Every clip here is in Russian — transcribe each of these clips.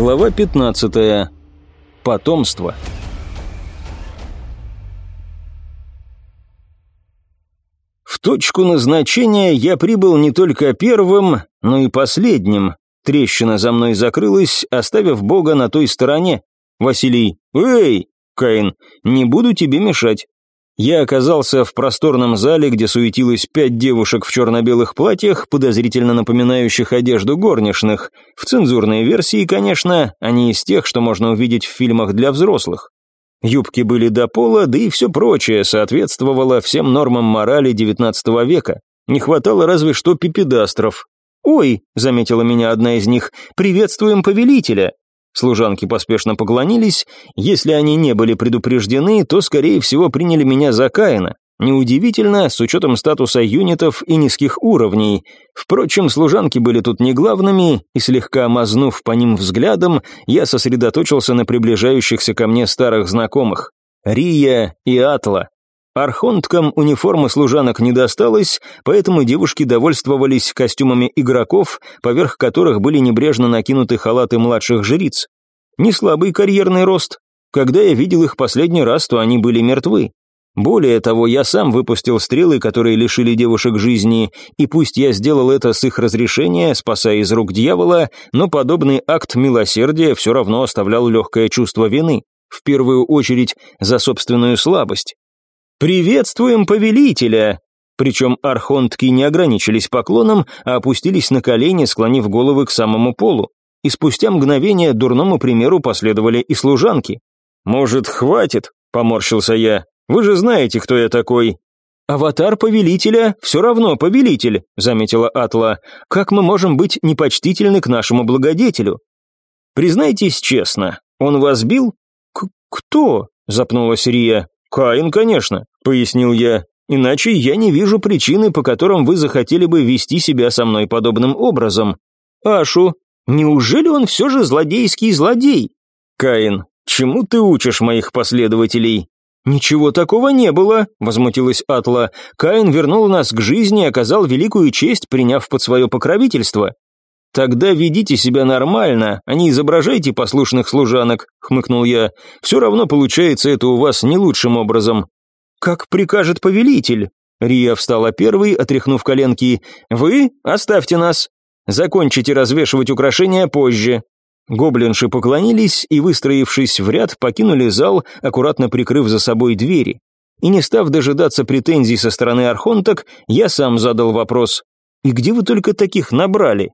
Глава 15. Потомство. В точку назначения я прибыл не только первым, но и последним. Трещина за мной закрылась, оставив Бога на той стороне. Василий «Эй!» Каин «Не буду тебе мешать». Я оказался в просторном зале, где суетилось пять девушек в черно-белых платьях, подозрительно напоминающих одежду горничных. В цензурной версии, конечно, они из тех, что можно увидеть в фильмах для взрослых. Юбки были до пола, да и все прочее соответствовало всем нормам морали XIX века. Не хватало разве что пипедастров. «Ой», — заметила меня одна из них, — «приветствуем повелителя». Служанки поспешно поклонились. Если они не были предупреждены, то, скорее всего, приняли меня за Каина. Неудивительно, с учетом статуса юнитов и низких уровней. Впрочем, служанки были тут не главными, и слегка мазнув по ним взглядом, я сосредоточился на приближающихся ко мне старых знакомых. Рия и Атла. Архонткам униформы служанок не досталось, поэтому девушки довольствовались костюмами игроков, поверх которых были небрежно накинуты халаты младших жриц. Не слабый карьерный рост. Когда я видел их последний раз, то они были мертвы. Более того, я сам выпустил стрелы, которые лишили девушек жизни, и пусть я сделал это с их разрешения, спасая из рук дьявола, но подобный акт милосердия все равно оставлял легкое чувство вины, в первую очередь за собственную слабость. «Приветствуем повелителя!» Причем архонтки не ограничились поклоном, а опустились на колени, склонив головы к самому полу. И спустя мгновение дурному примеру последовали и служанки. «Может, хватит?» – поморщился я. «Вы же знаете, кто я такой». «Аватар повелителя все равно повелитель», – заметила Атла. «Как мы можем быть непочтительны к нашему благодетелю?» «Признайтесь честно, он вас бил?» К «Кто?» – запнулась Рия. «Каин, конечно», — пояснил я. «Иначе я не вижу причины, по которым вы захотели бы вести себя со мной подобным образом. Ашу, неужели он все же злодейский злодей?» «Каин, чему ты учишь моих последователей?» «Ничего такого не было», — возмутилась Атла. «Каин вернул нас к жизни и оказал великую честь, приняв под свое покровительство». «Тогда ведите себя нормально, а не изображайте послушных служанок», — хмыкнул я. «Все равно получается это у вас не лучшим образом». «Как прикажет повелитель?» Рия встала первой, отряхнув коленки. «Вы оставьте нас. Закончите развешивать украшения позже». Гоблинши поклонились и, выстроившись в ряд, покинули зал, аккуратно прикрыв за собой двери. И не став дожидаться претензий со стороны архонток, я сам задал вопрос. «И где вы только таких набрали?»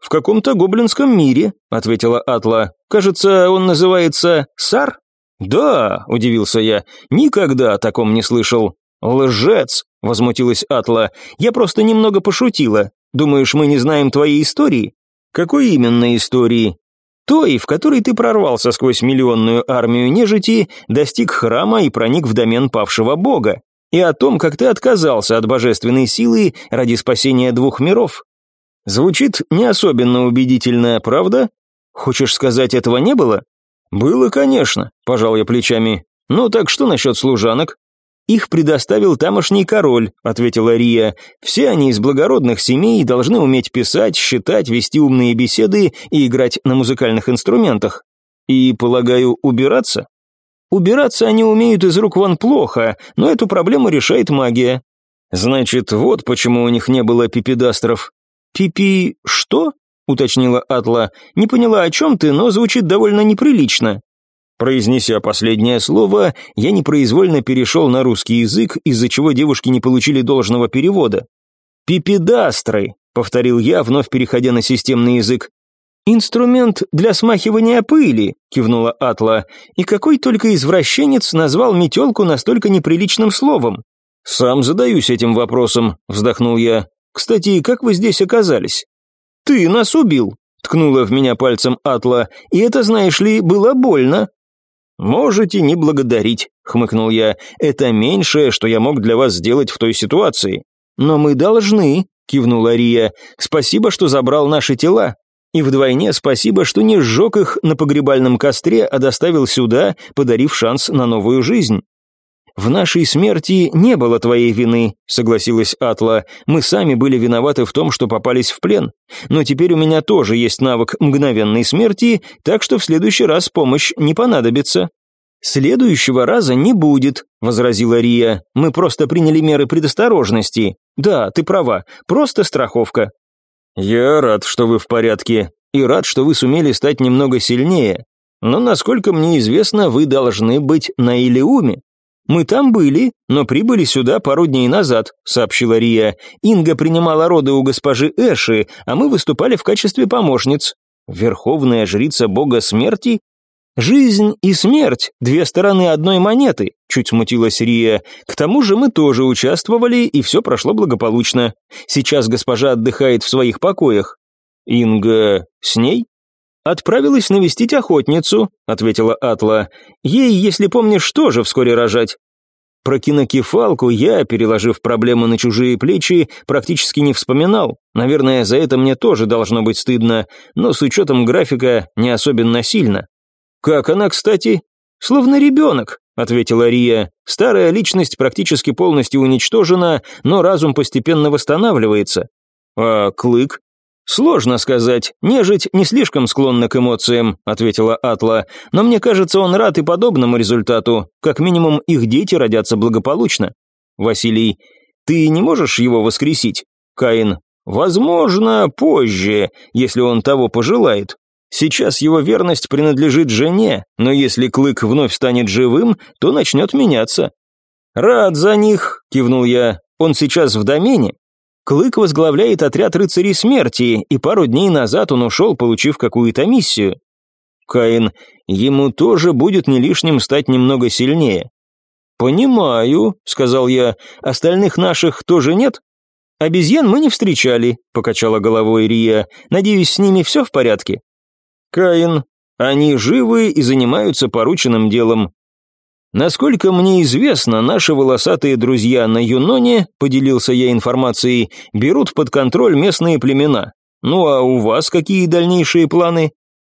«В каком-то гоблинском мире», — ответила Атла. «Кажется, он называется Сар?» «Да», — удивился я, — «никогда о таком не слышал». «Лжец», — возмутилась Атла, — «я просто немного пошутила. Думаешь, мы не знаем твоей истории?» «Какой именно истории?» «Той, в которой ты прорвался сквозь миллионную армию нежити, достиг храма и проник в домен павшего бога. И о том, как ты отказался от божественной силы ради спасения двух миров. Звучит не особенно убедительно, правда? Хочешь сказать, этого не было? Было, конечно, пожал я плечами. Ну так что насчет служанок? Их предоставил тамошний король, ответила Рия. Все они из благородных семей должны уметь писать, считать, вести умные беседы и играть на музыкальных инструментах. И, полагаю, убираться? Убираться они умеют из рук вон плохо, но эту проблему решает магия. Значит, вот почему у них не было пипедастров. «Пипи... что?» — уточнила Атла. «Не поняла, о чем ты, но звучит довольно неприлично». Произнеся последнее слово, я непроизвольно перешел на русский язык, из-за чего девушки не получили должного перевода. «Пипедастры», — повторил я, вновь переходя на системный язык. «Инструмент для смахивания пыли», — кивнула Атла. «И какой только извращенец назвал метелку настолько неприличным словом?» «Сам задаюсь этим вопросом», — вздохнул я. Кстати, как вы здесь оказались?» «Ты нас убил», — ткнула в меня пальцем Атла, «и это, знаешь ли, было больно». «Можете не благодарить», — хмыкнул я, «это меньшее, что я мог для вас сделать в той ситуации». «Но мы должны», — кивнула Рия, «спасибо, что забрал наши тела, и вдвойне спасибо, что не сжег их на погребальном костре, а доставил сюда, подарив шанс на новую жизнь». «В нашей смерти не было твоей вины», — согласилась Атла. «Мы сами были виноваты в том, что попались в плен. Но теперь у меня тоже есть навык мгновенной смерти, так что в следующий раз помощь не понадобится». «Следующего раза не будет», — возразила Рия. «Мы просто приняли меры предосторожности. Да, ты права, просто страховка». «Я рад, что вы в порядке, и рад, что вы сумели стать немного сильнее. Но, насколько мне известно, вы должны быть на Илиуме». «Мы там были, но прибыли сюда пару дней назад», — сообщила Рия. «Инга принимала роды у госпожи Эши, а мы выступали в качестве помощниц. Верховная жрица бога смерти? Жизнь и смерть — две стороны одной монеты», — чуть смутилась Рия. «К тому же мы тоже участвовали, и все прошло благополучно. Сейчас госпожа отдыхает в своих покоях». «Инга с ней?» «Отправилась навестить охотницу», — ответила Атла. «Ей, если помнишь, тоже вскоре рожать». Про кинокефалку я, переложив проблемы на чужие плечи, практически не вспоминал. Наверное, за это мне тоже должно быть стыдно, но с учетом графика не особенно сильно. «Как она, кстати?» «Словно ребенок», — ответила Рия. «Старая личность практически полностью уничтожена, но разум постепенно восстанавливается». «А Клык?» «Сложно сказать. Нежить не слишком склонна к эмоциям», — ответила Атла. «Но мне кажется, он рад и подобному результату. Как минимум, их дети родятся благополучно». Василий. «Ты не можешь его воскресить?» Каин. «Возможно, позже, если он того пожелает. Сейчас его верность принадлежит жене, но если Клык вновь станет живым, то начнет меняться». «Рад за них», — кивнул я. «Он сейчас в домене?» Клык возглавляет отряд рыцарей смерти, и пару дней назад он ушел, получив какую-то миссию. Каин, ему тоже будет не лишним стать немного сильнее. «Понимаю», — сказал я, — «остальных наших тоже нет?» «Обезьян мы не встречали», — покачала головой Рия. «Надеюсь, с ними все в порядке?» «Каин, они живы и занимаются порученным делом. Насколько мне известно, наши волосатые друзья на Юноне, поделился я информацией, берут под контроль местные племена. Ну а у вас какие дальнейшие планы?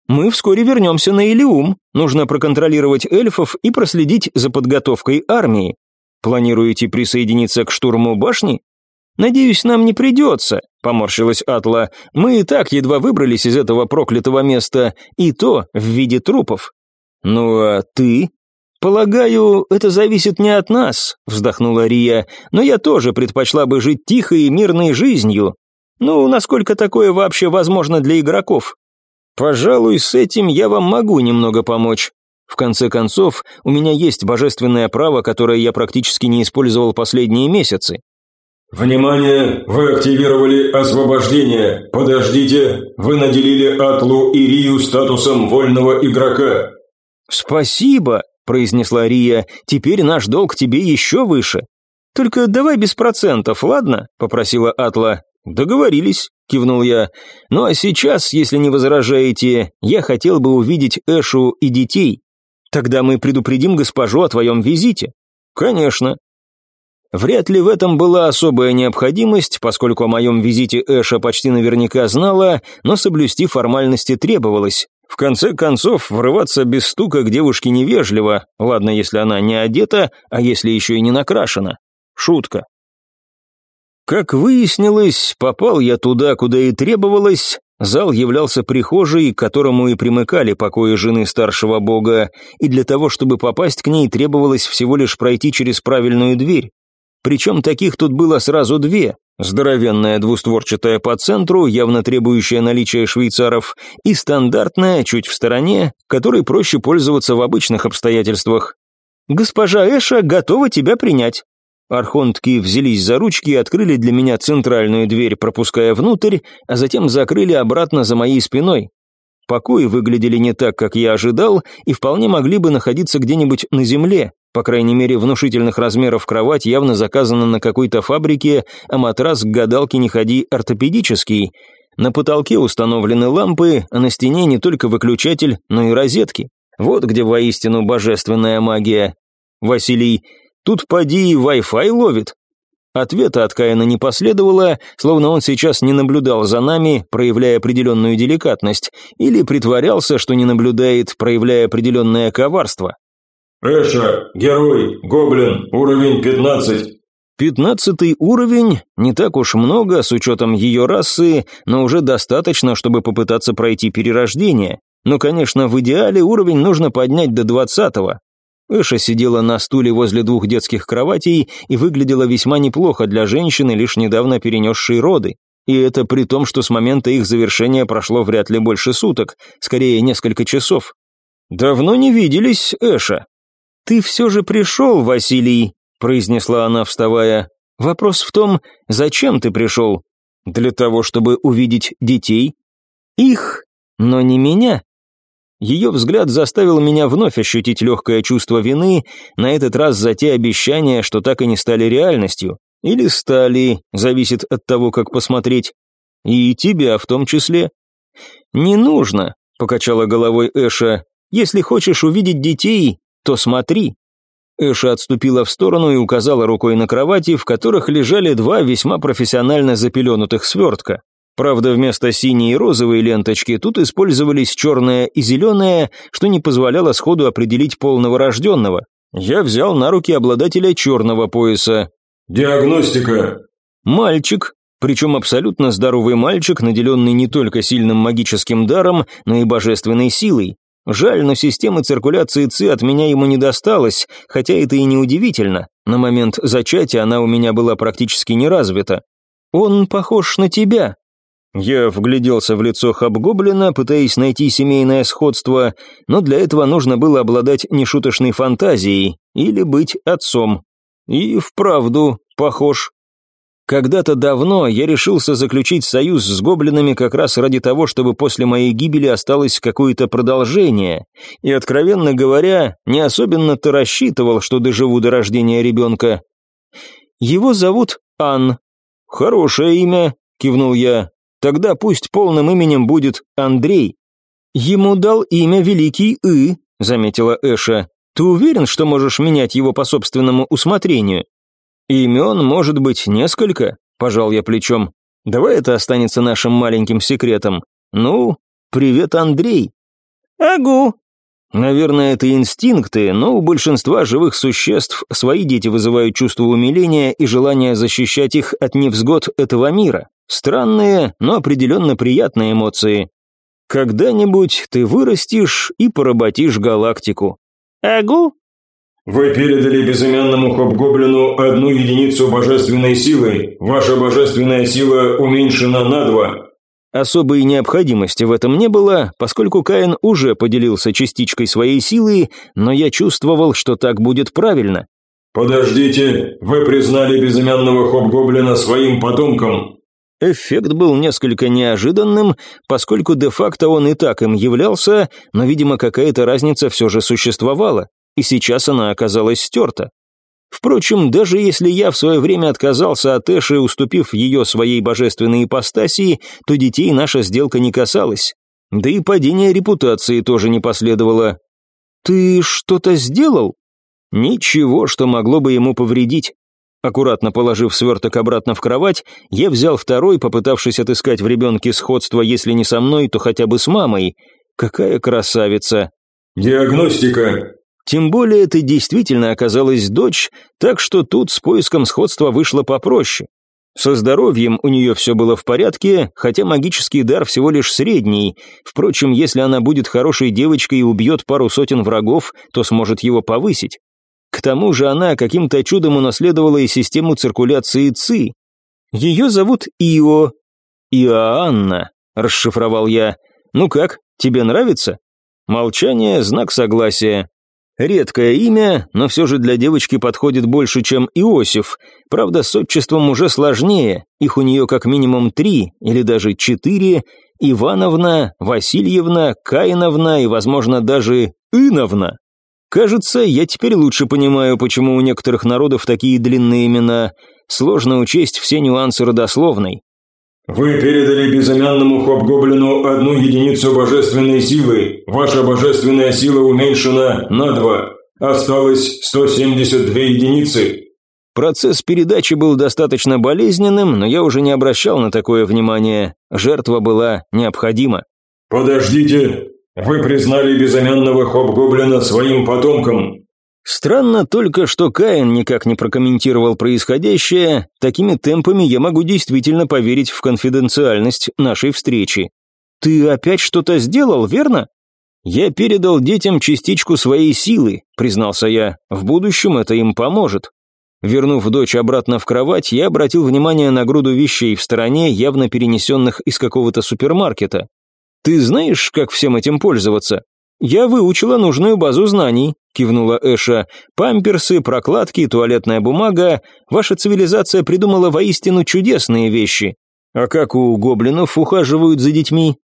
Мы вскоре вернемся на Илиум. Нужно проконтролировать эльфов и проследить за подготовкой армии. Планируете присоединиться к штурму башни? Надеюсь, нам не придется, поморщилась Атла. Мы и так едва выбрались из этого проклятого места, и то в виде трупов. Ну а ты? «Полагаю, это зависит не от нас», — вздохнула Рия, «но я тоже предпочла бы жить тихой и мирной жизнью. Ну, насколько такое вообще возможно для игроков? Пожалуй, с этим я вам могу немного помочь. В конце концов, у меня есть божественное право, которое я практически не использовал последние месяцы». «Внимание! Вы активировали освобождение. Подождите, вы наделили Атлу и Рию статусом вольного игрока». «Спасибо!» Произнесла Рия, «теперь наш долг тебе еще выше». «Только давай без процентов, ладно?» – попросила Атла. «Договорились», – кивнул я. «Ну а сейчас, если не возражаете, я хотел бы увидеть Эшу и детей. Тогда мы предупредим госпожу о твоем визите». «Конечно». Вряд ли в этом была особая необходимость, поскольку о моем визите Эша почти наверняка знала, но соблюсти формальности требовалось. В конце концов, врываться без стука к девушке невежливо, ладно, если она не одета, а если еще и не накрашена. Шутка. Как выяснилось, попал я туда, куда и требовалось. Зал являлся прихожей, к которому и примыкали покои жены старшего бога, и для того, чтобы попасть к ней, требовалось всего лишь пройти через правильную дверь. Причем таких тут было сразу две, Здоровенная двустворчатая по центру, явно требующая наличия швейцаров, и стандартная, чуть в стороне, которой проще пользоваться в обычных обстоятельствах. «Госпожа Эша готова тебя принять». Архонтки взялись за ручки и открыли для меня центральную дверь, пропуская внутрь, а затем закрыли обратно за моей спиной. Покои выглядели не так, как я ожидал, и вполне могли бы находиться где-нибудь на земле, по крайней мере, внушительных размеров кровать явно заказана на какой-то фабрике, а матрас к гадалке не ходи ортопедический. На потолке установлены лампы, а на стене не только выключатель, но и розетки. Вот где воистину божественная магия. Василий, тут поди Wi-Fi ловит. Ответа от Каина не последовало, словно он сейчас не наблюдал за нами, проявляя определенную деликатность, или притворялся, что не наблюдает, проявляя определенное коварство. Эша, герой, гоблин, уровень 15. Пятнадцатый уровень, не так уж много с учетом ее расы, но уже достаточно, чтобы попытаться пройти перерождение. Но, конечно, в идеале уровень нужно поднять до двадцатого. Эша сидела на стуле возле двух детских кроватей и выглядела весьма неплохо для женщины, лишь недавно перенесшей роды. И это при том, что с момента их завершения прошло вряд ли больше суток, скорее несколько часов. «Давно не виделись, Эша». «Ты все же пришел, Василий», произнесла она, вставая. «Вопрос в том, зачем ты пришел? Для того, чтобы увидеть детей? Их, но не меня». Ее взгляд заставил меня вновь ощутить легкое чувство вины, на этот раз за те обещания, что так и не стали реальностью. Или стали, зависит от того, как посмотреть. И тебя в том числе. «Не нужно», — покачала головой Эша. «Если хочешь увидеть детей, то смотри». Эша отступила в сторону и указала рукой на кровати, в которых лежали два весьма профессионально запеленутых свертка. Правда, вместо синей и розовой ленточки тут использовались черная и зеленая, что не позволяло сходу определить полного рожденного. Я взял на руки обладателя черного пояса. «Диагностика». Мальчик, причем абсолютно здоровый мальчик, наделенный не только сильным магическим даром, но и божественной силой. Жаль, но системы циркуляции ЦИ от меня ему не досталось, хотя это и не удивительно. На момент зачатия она у меня была практически не развита. Он похож на тебя. Я вгляделся в лицо Хабгоблина, пытаясь найти семейное сходство, но для этого нужно было обладать нешуточной фантазией или быть отцом. И вправду похож. Когда-то давно я решился заключить союз с гоблинами как раз ради того, чтобы после моей гибели осталось какое-то продолжение, и, откровенно говоря, не особенно-то рассчитывал, что доживу до рождения ребенка. Его зовут Ан. Хорошее имя, кивнул я. Тогда пусть полным именем будет Андрей. Ему дал имя Великий И, заметила Эша. Ты уверен, что можешь менять его по собственному усмотрению? «Имен может быть несколько», – пожал я плечом. «Давай это останется нашим маленьким секретом. Ну, привет, Андрей». «Агу». Наверное, это инстинкты, но у большинства живых существ свои дети вызывают чувство умиления и желание защищать их от невзгод этого мира. Странные, но определенно приятные эмоции. Когда-нибудь ты вырастешь и поработишь галактику. «Агу?» Вы передали безымянному хоб-гоблину одну единицу божественной силы. Ваша божественная сила уменьшена на два. Особой необходимости в этом не было, поскольку Каин уже поделился частичкой своей силы, но я чувствовал, что так будет правильно. «Подождите, вы признали безымянного хоб-гоблина своим потомком?» Эффект был несколько неожиданным, поскольку де-факто он и так им являлся, но, видимо, какая-то разница все же существовала и сейчас она оказалась стерта. Впрочем, даже если я в свое время отказался от Эши, уступив ее своей божественной ипостасии, то детей наша сделка не касалась. Да и падение репутации тоже не последовало. «Ты что-то сделал?» «Ничего, что могло бы ему повредить». Аккуратно положив сверток обратно в кровать, я взял второй, попытавшись отыскать в ребенке сходство, если не со мной, то хотя бы с мамой. Какая красавица. «Диагностика», тем более это действительно оказалась дочь, так что тут с поиском сходства вышло попроще. Со здоровьем у нее все было в порядке, хотя магический дар всего лишь средний. Впрочем, если она будет хорошей девочкой и убьет пару сотен врагов, то сможет его повысить. К тому же она каким-то чудом унаследовала и систему циркуляции ЦИ. Ее зовут Ио. Иоанна, расшифровал я. Ну как, тебе нравится? Молчание – знак согласия. Редкое имя, но все же для девочки подходит больше, чем Иосиф. Правда, с отчеством уже сложнее, их у нее как минимум три или даже четыре. Ивановна, Васильевна, Каиновна и, возможно, даже Иновна. Кажется, я теперь лучше понимаю, почему у некоторых народов такие длинные имена. Сложно учесть все нюансы родословной. Вы передали безымянному хоб-гоблину одну единицу божественной силы. Ваша божественная сила уменьшена на два. Осталось 172 единицы. Процесс передачи был достаточно болезненным, но я уже не обращал на такое внимание. Жертва была необходима. «Подождите, вы признали безымянного хоб-гоблина своим потомком». Странно только, что Каин никак не прокомментировал происходящее, такими темпами я могу действительно поверить в конфиденциальность нашей встречи. «Ты опять что-то сделал, верно?» «Я передал детям частичку своей силы», — признался я. «В будущем это им поможет». Вернув дочь обратно в кровать, я обратил внимание на груду вещей в стороне, явно перенесенных из какого-то супермаркета. «Ты знаешь, как всем этим пользоваться?» «Я выучила нужную базу знаний», — кивнула Эша. «Памперсы, прокладки, туалетная бумага. Ваша цивилизация придумала воистину чудесные вещи. А как у гоблинов ухаживают за детьми?»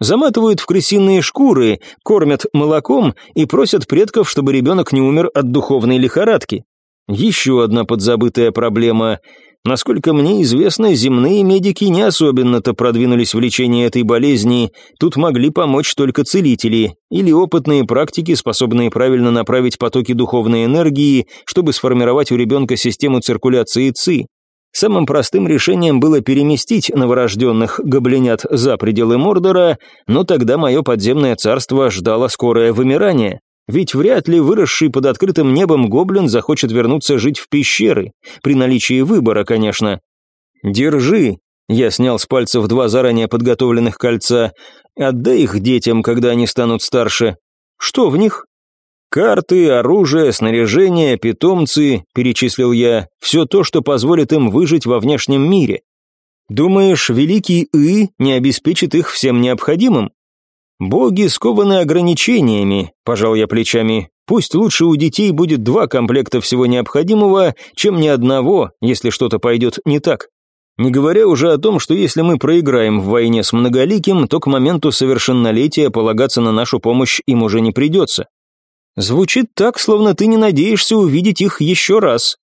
Заматывают в крысиные шкуры, кормят молоком и просят предков, чтобы ребенок не умер от духовной лихорадки. Еще одна подзабытая проблема. Насколько мне известно, земные медики не особенно-то продвинулись в лечении этой болезни, тут могли помочь только целители или опытные практики, способные правильно направить потоки духовной энергии, чтобы сформировать у ребенка систему циркуляции ЦИ. Самым простым решением было переместить новорожденных гоблинят за пределы Мордора, но тогда мое подземное царство ждало скорое вымирание. Ведь вряд ли выросший под открытым небом гоблин захочет вернуться жить в пещеры, при наличии выбора, конечно. «Держи», — я снял с пальцев два заранее подготовленных кольца, «отдай их детям, когда они станут старше». «Что в них?» «Карты, оружие, снаряжение, питомцы», — перечислил я, «все то, что позволит им выжить во внешнем мире». «Думаешь, великий И не обеспечит их всем необходимым?» «Боги скованы ограничениями», – пожал я плечами. «Пусть лучше у детей будет два комплекта всего необходимого, чем ни одного, если что-то пойдет не так. Не говоря уже о том, что если мы проиграем в войне с Многоликим, то к моменту совершеннолетия полагаться на нашу помощь им уже не придется. Звучит так, словно ты не надеешься увидеть их еще раз.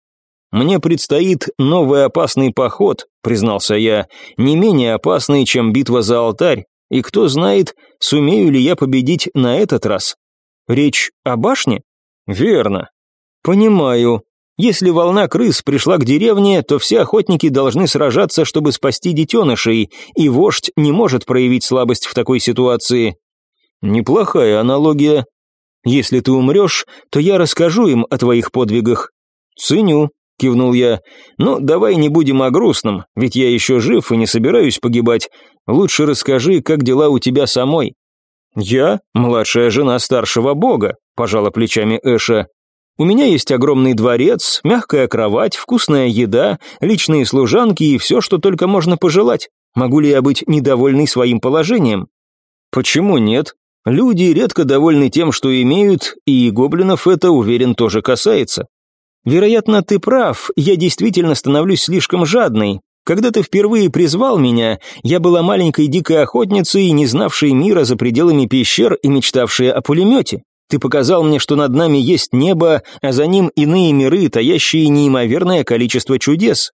Мне предстоит новый опасный поход, признался я, не менее опасный, чем битва за алтарь, и кто знает, сумею ли я победить на этот раз. Речь о башне? Верно. Понимаю. Если волна крыс пришла к деревне, то все охотники должны сражаться, чтобы спасти детенышей, и вождь не может проявить слабость в такой ситуации. Неплохая аналогия. Если ты умрешь, то я расскажу им о твоих подвигах. Ценю. — кивнул я. «Ну, давай не будем о грустном, ведь я еще жив и не собираюсь погибать. Лучше расскажи, как дела у тебя самой». «Я — младшая жена старшего бога», — пожала плечами Эша. «У меня есть огромный дворец, мягкая кровать, вкусная еда, личные служанки и все, что только можно пожелать. Могу ли я быть недовольной своим положением?» «Почему нет? Люди редко довольны тем, что имеют, и гоблинов это, уверен, тоже касается. Вероятно, ты прав, я действительно становлюсь слишком жадной. Когда ты впервые призвал меня, я была маленькой дикой охотницей, не знавшей мира за пределами пещер и мечтавшей о пулемете. Ты показал мне, что над нами есть небо, а за ним иные миры, таящие неимоверное количество чудес.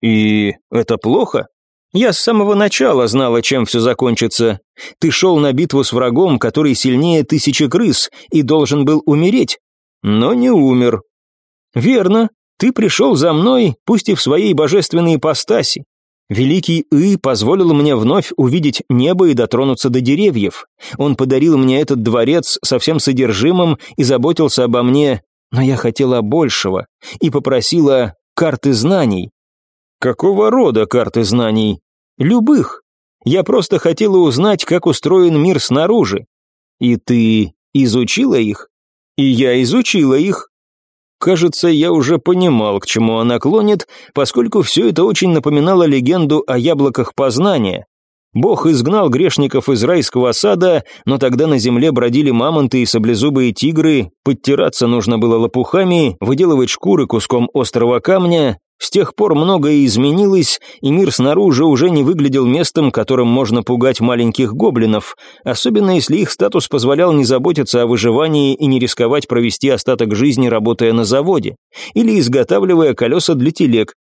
И это плохо? Я с самого начала знала, чем все закончится. Ты шел на битву с врагом, который сильнее тысячи крыс, и должен был умереть. Но не умер, «Верно, ты пришел за мной, пусть и в своей божественной ипостаси. Великий И позволил мне вновь увидеть небо и дотронуться до деревьев. Он подарил мне этот дворец со всем содержимым и заботился обо мне, но я хотела большего и попросила карты знаний. Какого рода карты знаний? Любых. Я просто хотела узнать, как устроен мир снаружи. И ты изучила их? И я изучила их. Кажется, я уже понимал, к чему она клонит, поскольку все это очень напоминало легенду о яблоках познания. Бог изгнал грешников из райского сада, но тогда на земле бродили мамонты и саблезубые тигры, подтираться нужно было лопухами, выделывать шкуры куском острого камня, с тех пор многое изменилось, и мир снаружи уже не выглядел местом, которым можно пугать маленьких гоблинов, особенно если их статус позволял не заботиться о выживании и не рисковать провести остаток жизни, работая на заводе, или изготавливая колеса для телег.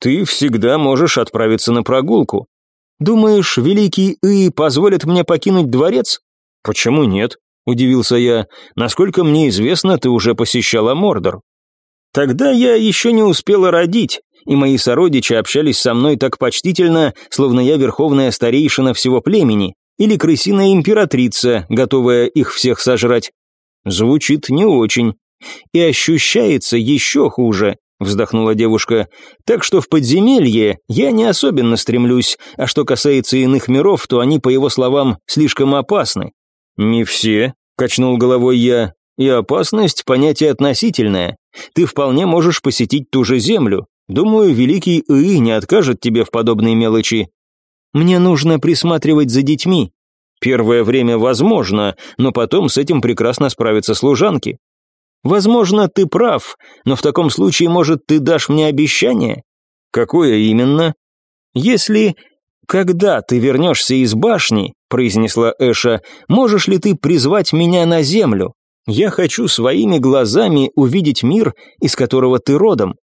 Ты всегда можешь отправиться на прогулку. Думаешь, великий И позволит мне покинуть дворец? Почему нет? Удивился я. Насколько мне известно, ты уже посещала Мордор. Тогда я еще не успела родить, и мои сородичи общались со мной так почтительно, словно я верховная старейшина всего племени, или крысиная императрица, готовая их всех сожрать. Звучит не очень. И ощущается еще хуже, вздохнула девушка. Так что в подземелье я не особенно стремлюсь, а что касается иных миров, то они, по его словам, слишком опасны. Не все, качнул головой я. И опасность – понятие относительное. Ты вполне можешь посетить ту же Землю. Думаю, великий Ии не откажет тебе в подобной мелочи. Мне нужно присматривать за детьми. Первое время возможно, но потом с этим прекрасно справятся служанки. Возможно, ты прав, но в таком случае, может, ты дашь мне обещание? Какое именно? Если когда ты вернешься из башни, произнесла Эша, можешь ли ты призвать меня на землю? Я хочу своими глазами увидеть мир, из которого ты родом».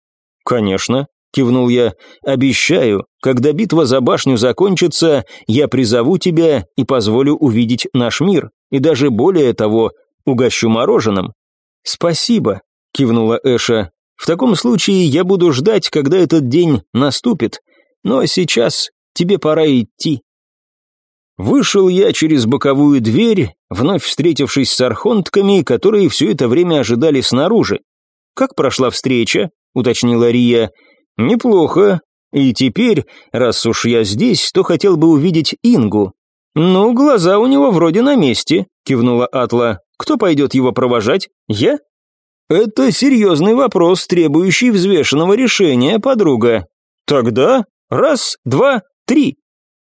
«Конечно», — кивнул я, — «обещаю, когда битва за башню закончится, я призову тебя и позволю увидеть наш мир, и даже более того, угощу мороженым». «Спасибо», — кивнула Эша. «В таком случае я буду ждать, когда этот день наступит, но сейчас тебе пора идти». Вышел я через боковую дверь, вновь встретившись с архонтками, которые все это время ожидали снаружи. «Как прошла встреча?» — уточнила Рия. «Неплохо. И теперь, раз уж я здесь, то хотел бы увидеть Ингу». «Ну, глаза у него вроде на месте», — кивнула Атла. «Кто пойдет его провожать? Я?» «Это серьезный вопрос, требующий взвешенного решения, подруга». «Тогда раз, два, три».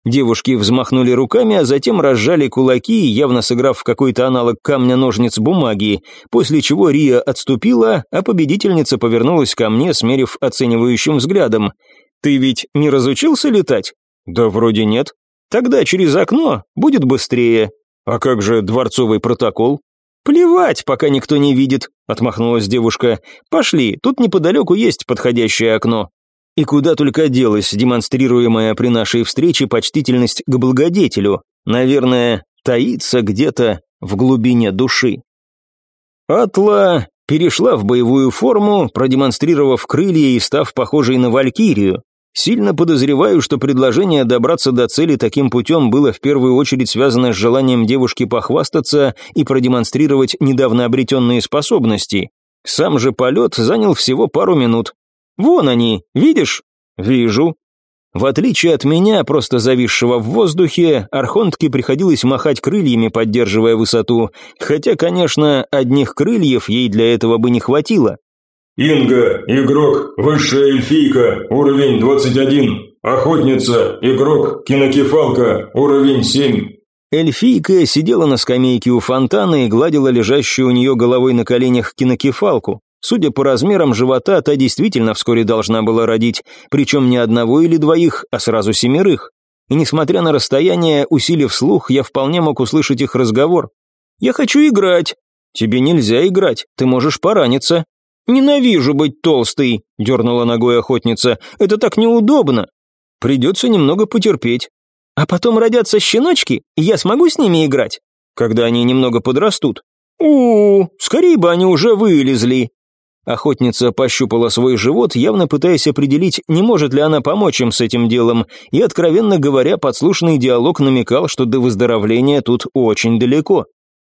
Девушки взмахнули руками, а затем разжали кулаки, явно сыграв в какой-то аналог камня-ножниц-бумаги, после чего Рия отступила, а победительница повернулась ко мне, смерив оценивающим взглядом. «Ты ведь не разучился летать?» «Да вроде нет». «Тогда через окно будет быстрее». «А как же дворцовый протокол?» «Плевать, пока никто не видит», — отмахнулась девушка. «Пошли, тут неподалеку есть подходящее окно». И куда только делась демонстрируемая при нашей встрече почтительность к благодетелю. Наверное, таится где-то в глубине души. Атла перешла в боевую форму, продемонстрировав крылья и став похожей на валькирию. Сильно подозреваю, что предложение добраться до цели таким путем было в первую очередь связано с желанием девушки похвастаться и продемонстрировать недавно обретенные способности. Сам же полет занял всего пару минут, Вон они, видишь? Вижу. В отличие от меня, просто зависшего в воздухе, архонтке приходилось махать крыльями, поддерживая высоту, хотя, конечно, одних крыльев ей для этого бы не хватило. «Инга, игрок, высшая эльфийка, уровень 21. Охотница, игрок, кинокефалка, уровень 7». Эльфийка сидела на скамейке у фонтана и гладила лежащую у нее головой на коленях кинокефалку. Судя по размерам живота, та действительно вскоре должна была родить, причем не одного или двоих, а сразу семерых. И несмотря на расстояние, усилив слух, я вполне мог услышать их разговор. «Я хочу играть». «Тебе нельзя играть, ты можешь пораниться». «Ненавижу быть толстой», — дернула ногой охотница. «Это так неудобно». «Придется немного потерпеть». «А потом родятся щеночки, и я смогу с ними играть?» «Когда они немного подрастут». у, -у, -у скорее бы они уже вылезли», Охотница пощупала свой живот, явно пытаясь определить, не может ли она помочь им с этим делом, и, откровенно говоря, подслушанный диалог намекал, что до выздоровления тут очень далеко.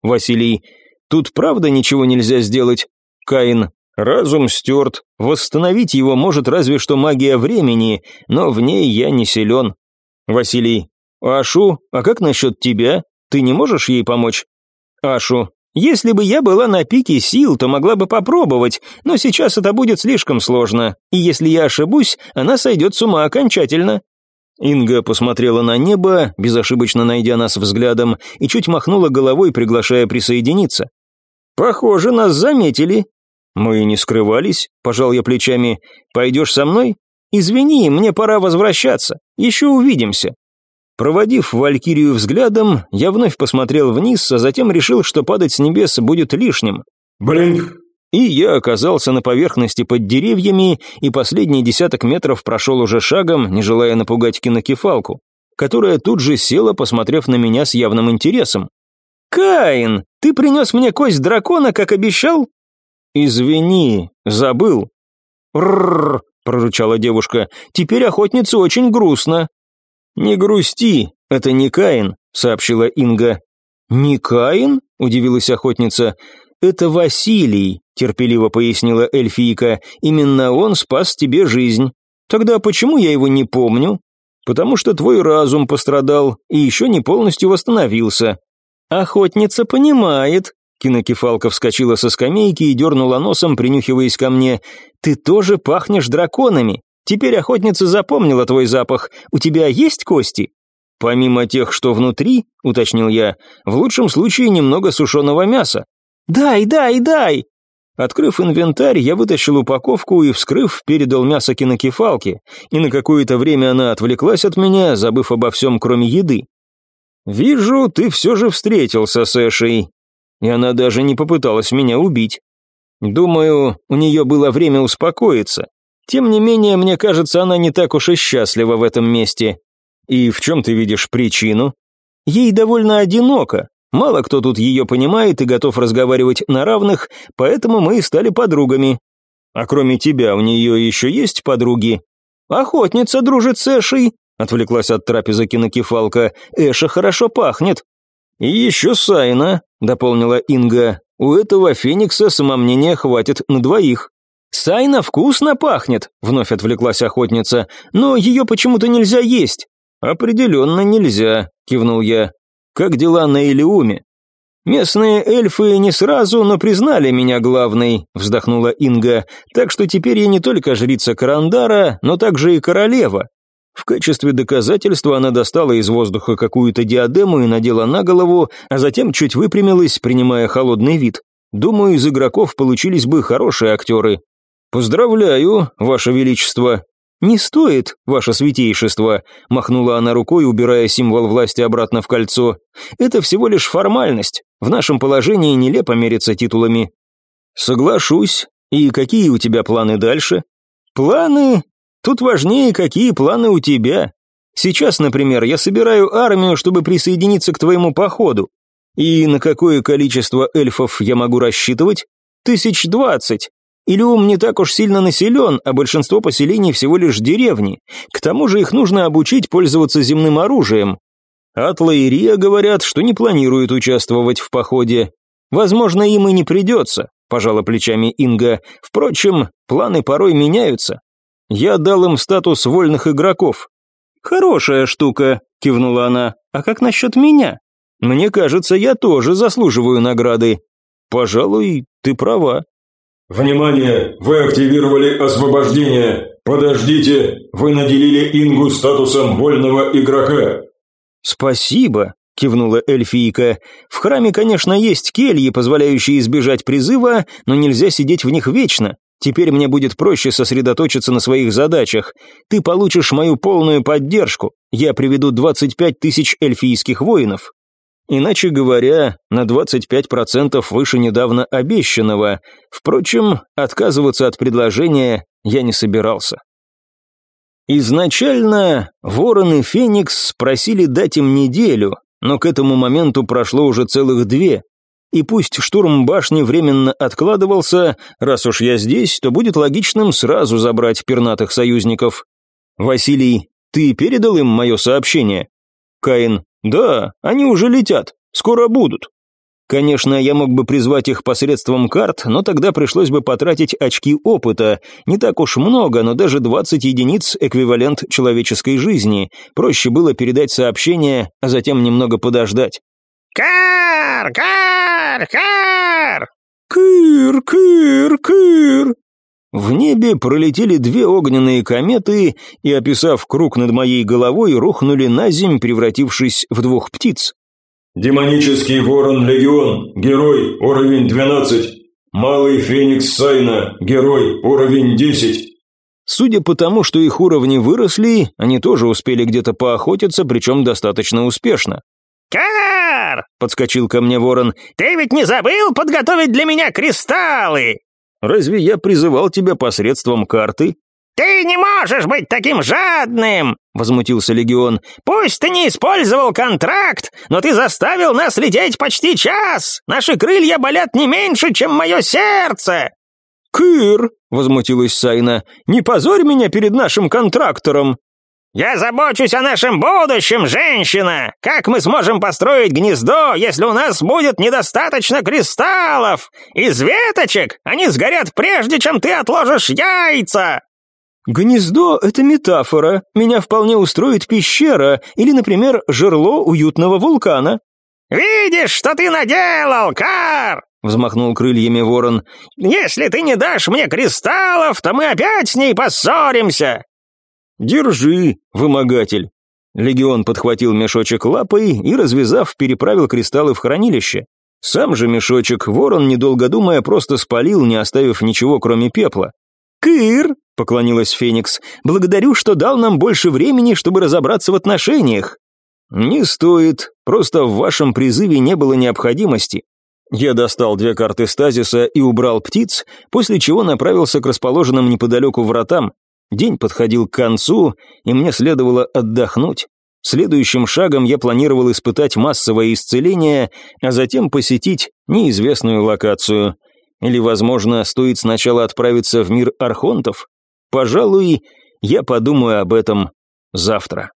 Василий, тут правда ничего нельзя сделать? Каин, разум стерт, восстановить его может разве что магия времени, но в ней я не силен. Василий, Ашу, а как насчет тебя? Ты не можешь ей помочь? Ашу, если бы я была на пике сил, то могла бы попробовать, но сейчас это будет слишком сложно, и если я ошибусь, она сойдет с ума окончательно». Инга посмотрела на небо, безошибочно найдя нас взглядом, и чуть махнула головой, приглашая присоединиться. «Похоже, нас заметили». «Мы не скрывались», — пожал я плечами. «Пойдешь со мной?» «Извини, мне пора возвращаться. Еще увидимся». Проводив Валькирию взглядом, я вновь посмотрел вниз, а затем решил, что падать с небес будет лишним. «Блинк!» И я оказался на поверхности под деревьями, и последний десяток метров прошел уже шагом, не желая напугать кинокефалку, которая тут же села, посмотрев на меня с явным интересом. «Каин, ты принес мне кость дракона, как обещал?» «Извини, забыл». «Рррр», — прорычала девушка, — «теперь охотнице очень грустно». «Не грусти, это не Каин», — сообщила Инга. «Не Каин?» — удивилась охотница. «Это Василий. терпеливо пояснила эльфийка. «Именно он спас тебе жизнь. Тогда почему я его не помню? Потому что твой разум пострадал и еще не полностью восстановился». «Охотница понимает», Кинокефалка вскочила со скамейки и дернула носом, принюхиваясь ко мне. «Ты тоже пахнешь драконами. Теперь охотница запомнила твой запах. У тебя есть кости?» «Помимо тех, что внутри», — уточнил я, — «в лучшем случае немного сушеного мяса». «Дай, дай, дай!» Открыв инвентарь, я вытащил упаковку и, вскрыв, передал мясо кинокефалке, и на какое-то время она отвлеклась от меня, забыв обо всем, кроме еды. «Вижу, ты все же встретился с Эшей, и она даже не попыталась меня убить. Думаю, у нее было время успокоиться. Тем не менее, мне кажется, она не так уж и счастлива в этом месте. И в чем ты видишь причину? Ей довольно одиноко. Мало кто тут ее понимает и готов разговаривать на равных, поэтому мы и стали подругами. А кроме тебя, у нее еще есть подруги? Охотница дружит с Эшей, отвлеклась от трапезы кинокефалка. Эша хорошо пахнет. И еще Сайна, дополнила Инга. У этого феникса самомнения хватит на двоих. «Сайна вкусно пахнет», — вновь отвлеклась охотница, «но ее почему-то нельзя есть». «Определенно нельзя», — кивнул я. «Как дела на Илиуме?» «Местные эльфы не сразу, но признали меня главной», — вздохнула Инга, «так что теперь я не только жрица Карандара, но также и королева. В качестве доказательства она достала из воздуха какую-то диадему и надела на голову, а затем чуть выпрямилась, принимая холодный вид. Думаю, из игроков получились бы хорошие актеры. «Поздравляю, Ваше Величество!» «Не стоит, Ваше Святейшество», — махнула она рукой, убирая символ власти обратно в кольцо. «Это всего лишь формальность. В нашем положении нелепо мериться титулами». «Соглашусь. И какие у тебя планы дальше?» «Планы? Тут важнее, какие планы у тебя. Сейчас, например, я собираю армию, чтобы присоединиться к твоему походу. И на какое количество эльфов я могу рассчитывать? Тысяч двадцать. Илиум не так уж сильно населен, а большинство поселений всего лишь деревни. К тому же их нужно обучить пользоваться земным оружием. Атла и Рия говорят, что не планируют участвовать в походе. Возможно, им и не придется, пожала плечами Инга. Впрочем, планы порой меняются. Я дал им статус вольных игроков. «Хорошая штука», — кивнула она. «А как насчет меня? Мне кажется, я тоже заслуживаю награды». «Пожалуй, ты права». «Внимание! Вы активировали освобождение! Подождите! Вы наделили Ингу статусом вольного игрока!» «Спасибо!» – кивнула эльфийка. «В храме, конечно, есть кельи, позволяющие избежать призыва, но нельзя сидеть в них вечно. Теперь мне будет проще сосредоточиться на своих задачах. Ты получишь мою полную поддержку. Я приведу 25 тысяч эльфийских воинов. Иначе говоря, на 25% выше недавно обещанного. Впрочем, отказываться от предложения я не собирался. Изначально Ворон и Феникс просили дать им неделю, но к этому моменту прошло уже целых две. И пусть штурм башни временно откладывался, раз уж я здесь, то будет логичным сразу забрать пернатых союзников. Василий, ты передал им мое сообщение? Каин, да, они уже летят, скоро будут. Конечно, я мог бы призвать их посредством карт, но тогда пришлось бы потратить очки опыта. Не так уж много, но даже 20 единиц – эквивалент человеческой жизни. Проще было передать сообщение, а затем немного подождать. «Кар! Кар! Кар!» «Кыр! Кыр! Кыр!» В небе пролетели две огненные кометы и, описав круг над моей головой, рухнули на земь, превратившись в двух птиц. «Демонический ворон Легион, герой, уровень 12. Малый феникс Сайна, герой, уровень 10». Судя по тому, что их уровни выросли, они тоже успели где-то поохотиться, причем достаточно успешно. «Кар!» — подскочил ко мне ворон. «Ты ведь не забыл подготовить для меня кристаллы?» «Разве я призывал тебя посредством карты?» «Ты не можешь быть таким жадным!» — возмутился Легион. «Пусть ты не использовал контракт, но ты заставил нас лететь почти час! Наши крылья болят не меньше, чем мое сердце!» «Кыр!» — возмутилась Сайна. «Не позорь меня перед нашим контрактором!» «Я забочусь о нашем будущем, женщина! Как мы сможем построить гнездо, если у нас будет недостаточно кристаллов? Из веточек они сгорят прежде, чем ты отложишь яйца!» «Гнездо — это метафора. Меня вполне устроит пещера или, например, жерло уютного вулкана». «Видишь, что ты наделал, Кар!» — взмахнул крыльями ворон. «Если ты не дашь мне кристаллов, то мы опять с ней поссоримся!» «Держи, вымогатель!» Легион подхватил мешочек лапой и, развязав, переправил кристаллы в хранилище. Сам же мешочек ворон, недолго думая, просто спалил, не оставив ничего, кроме пепла. «Кыр!» — поклонилась Феникс. «Благодарю, что дал нам больше времени, чтобы разобраться в отношениях». «Не стоит, просто в вашем призыве не было необходимости». Я достал две карты стазиса и убрал птиц, после чего направился к расположенным неподалеку вратам. День подходил к концу, и мне следовало отдохнуть. Следующим шагом я планировал испытать массовое исцеление, а затем посетить неизвестную локацию. Или, возможно, стоит сначала отправиться в мир архонтов? Пожалуй, я подумаю об этом завтра.